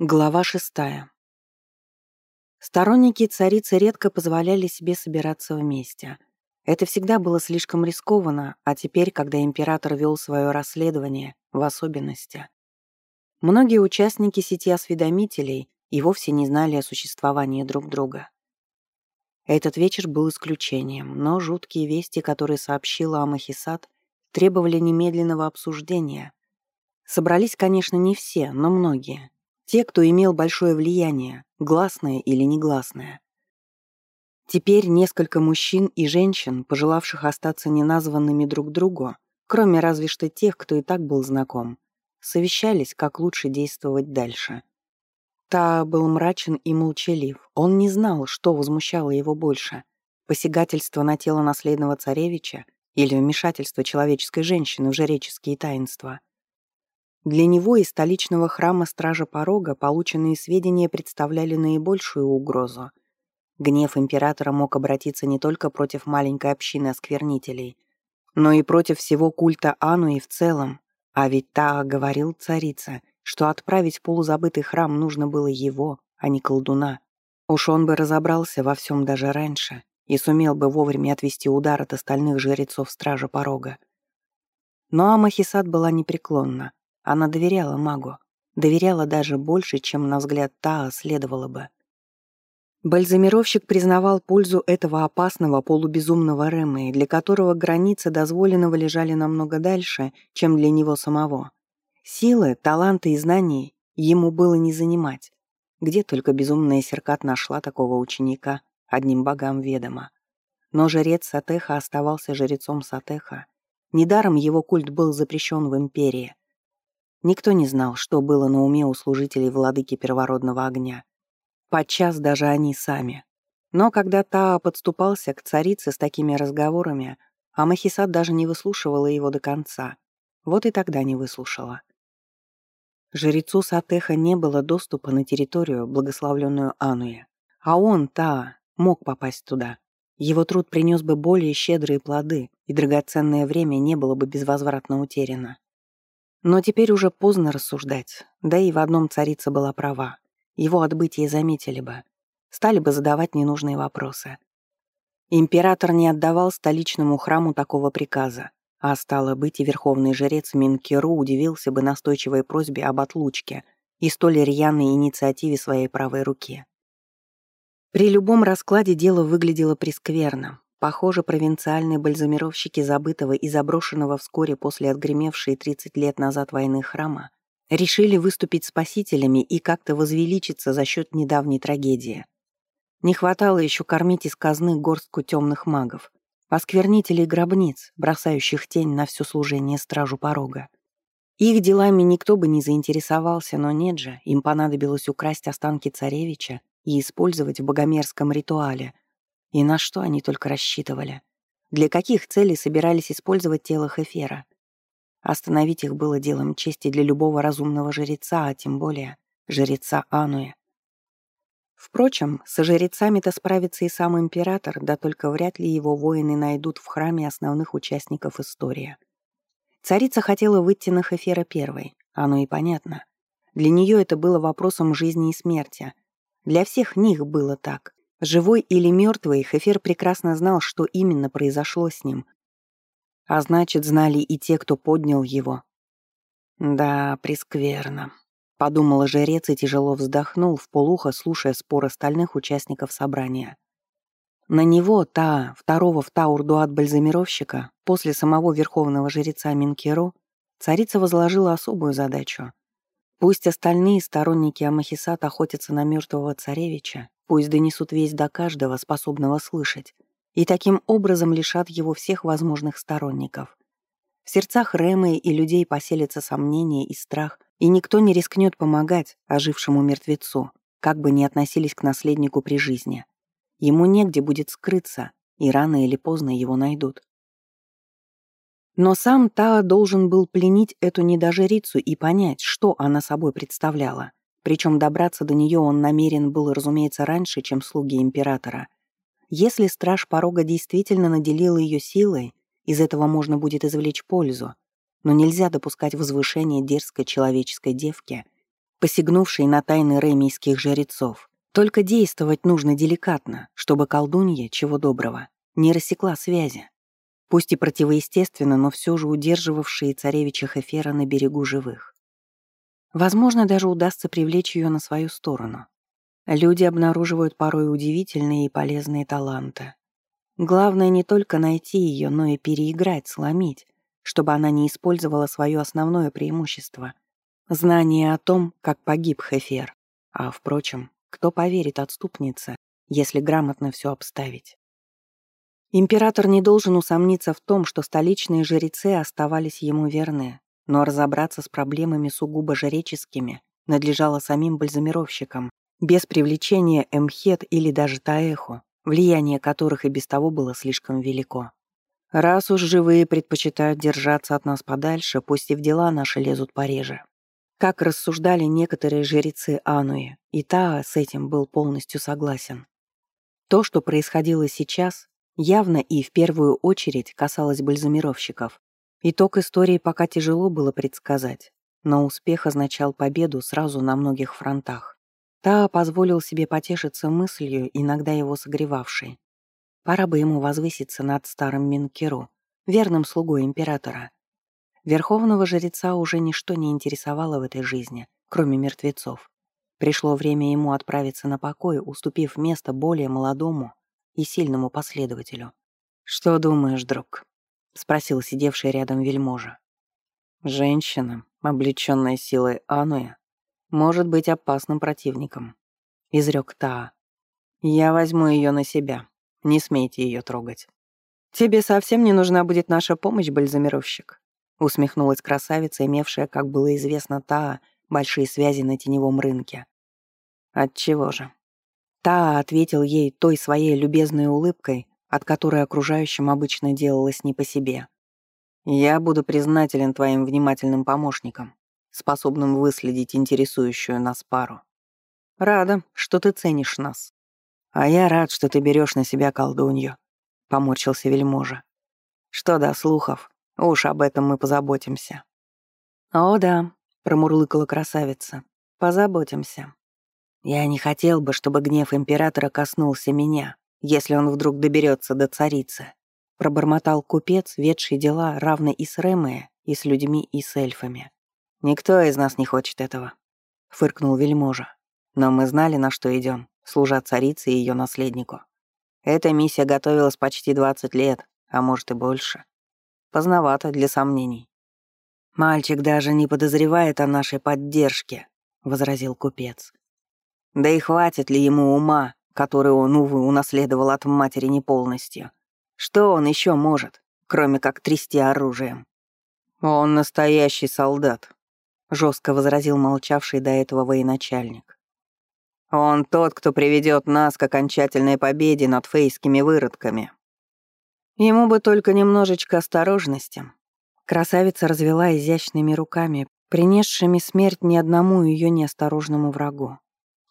Глава шестая. Сторонники царицы редко позволяли себе собираться вместе. Это всегда было слишком рискованно, а теперь, когда император вел свое расследование, в особенности. Многие участники сети осведомителей и вовсе не знали о существовании друг друга. Этот вечер был исключением, но жуткие вести, которые сообщила Амахисат, требовали немедленного обсуждения. Собрались, конечно, не все, но многие — те, кто имел большое влияние, гласное или негласное. Теперь несколько мужчин и женщин, пожелавших остаться неназванными друг другу, кроме разве что тех, кто и так был знаком, совещались, как лучше действовать дальше. Та был мрачен и молчалив. Он не знал, что возмущало его больше — посягательство на тело наследного царевича или вмешательство человеческой женщины в жреческие таинства — для него из столичного храма Стража Порога полученные сведения представляли наибольшую угрозу. Гнев императора мог обратиться не только против маленькой общины осквернителей, но и против всего культа Ануи в целом. А ведь та говорил царица, что отправить полузабытый храм нужно было его, а не колдуна. Уж он бы разобрался во всем даже раньше и сумел бы вовремя отвести удар от остальных жрецов Стража Порога. Но Амахисат была непреклонна. Она доверяла магу, доверяла даже больше, чем, на взгляд Таа, следовало бы. Бальзамировщик признавал пользу этого опасного полубезумного Рэмы, для которого границы дозволенного лежали намного дальше, чем для него самого. Силы, таланты и знания ему было не занимать. Где только безумная Серкат нашла такого ученика, одним богам ведомо. Но жрец Сатеха оставался жрецом Сатеха. Недаром его культ был запрещен в Империи. Никто не знал, что было на уме у служителей владыки первородного огня. Подчас даже они сами. Но когда Таа подступался к царице с такими разговорами, Амахисат даже не выслушивала его до конца. Вот и тогда не выслушала. Жрецу Сатеха не было доступа на территорию, благословленную Ануя. А он, Таа, мог попасть туда. Его труд принес бы более щедрые плоды, и драгоценное время не было бы безвозвратно утеряно. Но теперь уже поздно рассуждать, да и в одном царица была права. Его отбытие заметили бы, стали бы задавать ненужные вопросы. Император не отдавал столичному храму такого приказа, а стало быть, и верховный жрец Минкеру удивился бы настойчивой просьбе об отлучке и столь рьяной инициативе своей правой руки. При любом раскладе дело выглядело прескверно, Похоже, провинциальные бальзамировщики забытого и заброшенного вскоре после отгремевшей 30 лет назад войны храма решили выступить спасителями и как-то возвеличиться за счет недавней трагедии. Не хватало еще кормить из казны горстку темных магов, осквернителей гробниц, бросающих тень на все служение стражу порога. Их делами никто бы не заинтересовался, но нет же, им понадобилось украсть останки царевича и использовать в богомерзком ритуале — и на что они только рассчитывали? Для каких целей собирались использовать тело Хефера? Остановить их было делом чести для любого разумного жреца, а тем более жреца Ануя. Впрочем, со жрецами-то справится и сам император, да только вряд ли его воины найдут в храме основных участников истории. Царица хотела выйти на Хефера первой, оно и понятно. Для нее это было вопросом жизни и смерти. Для всех них было так. Живой или мертвый, Хефер прекрасно знал, что именно произошло с ним. А значит, знали и те, кто поднял его. «Да, прескверно», — подумала жрец и тяжело вздохнул, в полухо слушая спор остальных участников собрания. На него, та, второго в Таурдуат бальзамировщика, после самого верховного жреца Минкеру, царица возложила особую задачу. Пусть остальные сторонники Амахисат охотятся на мертвого царевича, Пусть донесут весть до каждого, способного слышать, и таким образом лишат его всех возможных сторонников. В сердцах Рэмы и людей поселится сомнение и страх, и никто не рискнет помогать ожившему мертвецу, как бы ни относились к наследнику при жизни. Ему негде будет скрыться, и рано или поздно его найдут. Но сам Таа должен был пленить эту недожрицу и понять, что она собой представляла. Причем добраться до нее он намерен был, разумеется, раньше, чем слуги императора. Если страж порога действительно наделил ее силой, из этого можно будет извлечь пользу. Но нельзя допускать возвышения дерзкой человеческой девки, посягнувшей на тайны ремийских жрецов. Только действовать нужно деликатно, чтобы колдунья, чего доброго, не рассекла связи. Пусть и противоестественно, но все же удерживавшие царевича Хефера на берегу живых. Возможно, даже удастся привлечь ее на свою сторону. Люди обнаруживают порой удивительные и полезные таланты. Главное не только найти ее, но и переиграть, сломить, чтобы она не использовала свое основное преимущество — знание о том, как погиб Хефер. А, впрочем, кто поверит отступнице, если грамотно все обставить? Император не должен усомниться в том, что столичные жрецы оставались ему верны, но разобраться с проблемами сугубо жреческими надлежало самим бальзамировщикам, без привлечения Эмхет или даже Таэху, влияние которых и без того было слишком велико. Раз уж живые предпочитают держаться от нас подальше, пусть и в дела наши лезут пореже. Как рассуждали некоторые жрецы Ануи, и Таа с этим был полностью согласен. То, что происходило сейчас, явно и в первую очередь касалось бальзамировщиков. Итог истории пока тяжело было предсказать, но успех означал победу сразу на многих фронтах. Та позволил себе потешиться мыслью, иногда его согревавшей. Пора бы ему возвыситься над старым Минкеру, верным слугой императора. Верховного жреца уже ничто не интересовало в этой жизни, кроме мертвецов. Пришло время ему отправиться на покой, уступив место более молодому и сильному последователю. «Что думаешь, друг?» — спросил сидевший рядом вельможа. «Женщина, облеченная силой Ануя, может быть опасным противником», — изрек Таа. «Я возьму ее на себя. Не смейте ее трогать». «Тебе совсем не нужна будет наша помощь, бальзамировщик», — усмехнулась красавица, имевшая, как было известно Таа, большие связи на теневом рынке. «Отчего же?» Таа ответил ей той своей любезной улыбкой, от которой окружающим обычно делалось не по себе. «Я буду признателен твоим внимательным помощникам способным выследить интересующую нас пару. Рада, что ты ценишь нас. А я рад, что ты берешь на себя колдунью, — поморщился вельможа. Что до слухов, уж об этом мы позаботимся. О да, — промурлыкала красавица, — позаботимся. Я не хотел бы, чтобы гнев императора коснулся меня, если он вдруг доберется до царицы. Пробормотал купец, ведший дела равно и с Ремея, и с людьми, и с эльфами. «Никто из нас не хочет этого», — фыркнул вельможа. «Но мы знали, на что идем, служа царице и ее наследнику. Эта миссия готовилась почти 20 лет, а может и больше. Поздновато для сомнений». «Мальчик даже не подозревает о нашей поддержке», — возразил купец. «Да и хватит ли ему ума, который он, увы, унаследовал от матери не полностью? Что он еще может, кроме как трясти оружием?» «Он настоящий солдат», — жестко возразил молчавший до этого военачальник. «Он тот, кто приведет нас к окончательной победе над фейскими выродками. Ему бы только немножечко осторожности». Красавица развела изящными руками, принесшими смерть ни одному ее неосторожному врагу.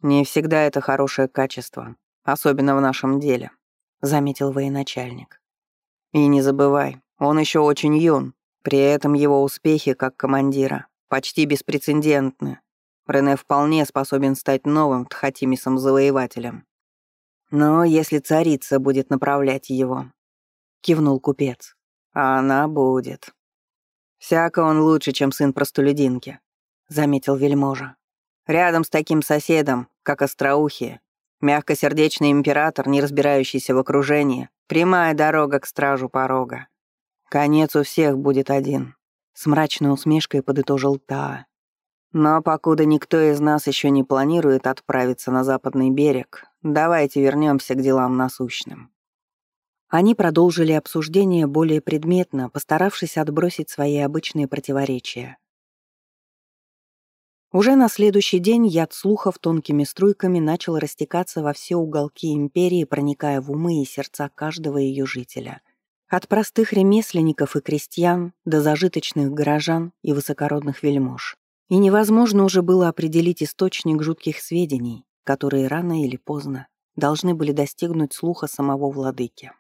«Не всегда это хорошее качество, особенно в нашем деле», — заметил военачальник. «И не забывай, он еще очень юн, при этом его успехи как командира почти беспрецедентны. Рене вполне способен стать новым Тхатимисом-завоевателем. Но если царица будет направлять его, кивнул купец, а она будет. Всяко он лучше, чем сын простолюдинки, заметил вельможа. Рядом с таким соседом, как Остроухие, мягкосердечный император, не разбирающийся в окружении, прямая дорога к стражу порога. Конец у всех будет один с мрачной усмешкой подытожил Таа. «Но покуда никто из нас еще не планирует отправиться на западный берег, давайте вернемся к делам насущным». Они продолжили обсуждение более предметно, постаравшись отбросить свои обычные противоречия. Уже на следующий день яд слухов тонкими струйками начал растекаться во все уголки империи, проникая в умы и сердца каждого ее жителя. От простых ремесленников и крестьян до зажиточных горожан и высокородных вельмож. И невозможно уже было определить источник жутких сведений, которые рано или поздно должны были достигнуть слуха самого владыки.